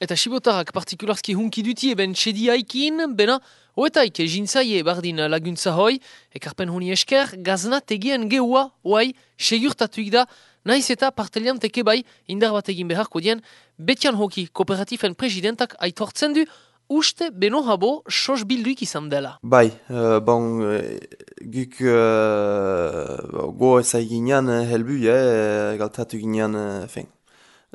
Eta sibotarak partikularski hunki duti eben txediaikin, bena, hoetaik jintzaie bardin laguntza hoi, ekarpen honi esker, gazna tegien geua, oai, segurtatuik da, naiz eta partelian teke bai, indar bat egin beharko dien, betian hoki kooperatifen presidentak aitortzen du, uste beno habo sos bilduik izan dela. Bai, uh, bon, uh, guk uh, go ezai ginean helbu, eh, galtatu ginean, uh,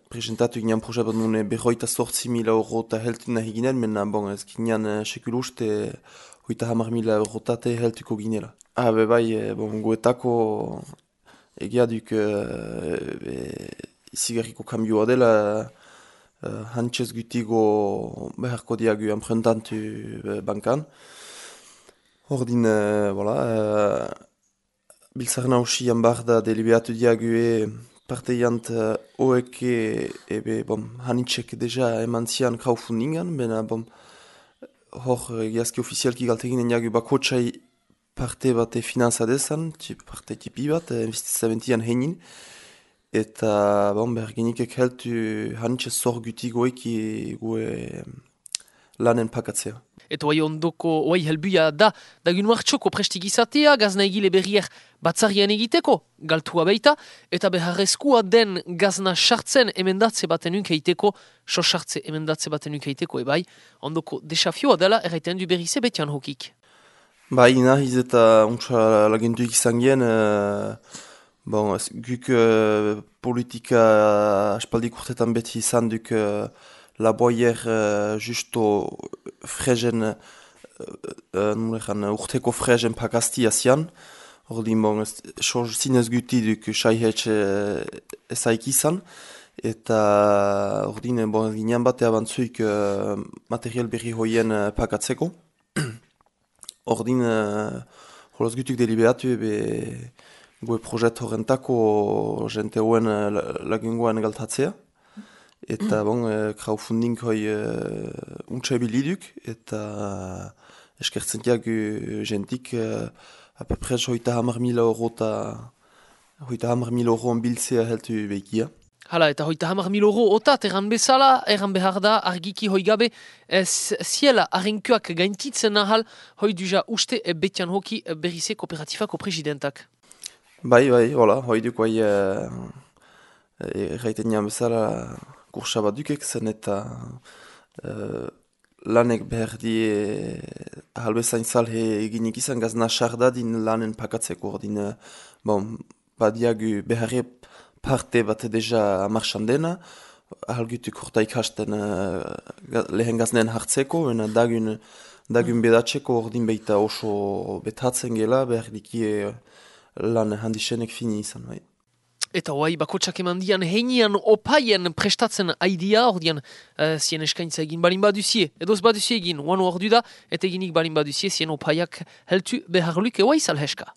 presentatu ginean proje bat nune behoita sortzi mila euro eta heltu nahi ginen, mena bon, ez ginean uh, sekul uste hoita hamar mila euro tate heltuko ginela. Ah, be bai, e, bon, goetako egia duk uh, izigarriko kambioa dela uh, hantzez gutigo beharko diagu emprentantu uh, bankan. Ordin, uh, voilà, uh, biltzar nausian barda deliberatu diagu e parteiant uh, oek ebe, bom, hanitxek deja eman zian crowdfundingan, bena, bom, hor, egiazki ofizialki galteginen jagu bakotxai parte bat finanza dezan, tip, parte tipi bat, investizamentian heinin, eta, bom, bergenikek heltu hanitxe zor gutigoeki gue lanen pakatzea. Eta oai ondoko, oai helbuia da, da gun martxoko prestigizatea, gazna egile berriak batzarian egiteko, galtua beita, eta beharrezkoa den gazna sartzen emendatze baten unkeiteko, so sartze emendatze baten unkeiteko, ebai, ondoko desafioa dela erraiten du berri zebetian hokik. Ba, ina, iz eta untsa lagenduik izan gen, uh, bon, guk uh, politika aspaldik urtetan beti izan duk uh, la boier uh, justo frezen uh, uh, urteko frezen pakasti asian ordin bon so zinez guti duk shaihet uh, esaik izan eta ordin bon ginean bate abantzuik uh, material berri hoien uh, pakatzeko ordin uh, holoz gutuk deliberatu ebe goe projet horrentako jente hoen uh, lagungoan galtatzea Eta bon, e, crowdfunding hoi e, untsa ebiliduk, eta eskertzen diak jentik e, apeprez hoita hamar mila euro eta hoita hamar mila euro biltzea heltu behikia. Hala, eta hoita hamar mil euro otat erran bezala, erran behar da argiki hoi gabe, ez ziela arrenkuak gaintitzen nahal, hoi duja uste e betian hoki berrize kooperatifako presidentak. Bai, bai, hola, hoi duk bai, erraiten e, bezala, kursa bat dukek zen eta uh, lanek behar di halbezain salhe eginik izan gazna sardadin lanen pakatzeko ordin uh, bon, badiagu beharre parte bat deja marchan dena ahalgutu kurta ikasten uh, lehen gaznen hartzeko ena dagun dagun bedatzeko ordin beita oso betatzen gela behar diki uh, lan handisenek fini izan bai. Eta hoai bakotsak eman dian heinian opaien prestatzen aidia, hor dian uh, zien eskaintza egin balin baduzie, edoz baduzie egin, oan hor du da, eta eginik balin baduzie zien opaiak heltu beharluke hoai salheska.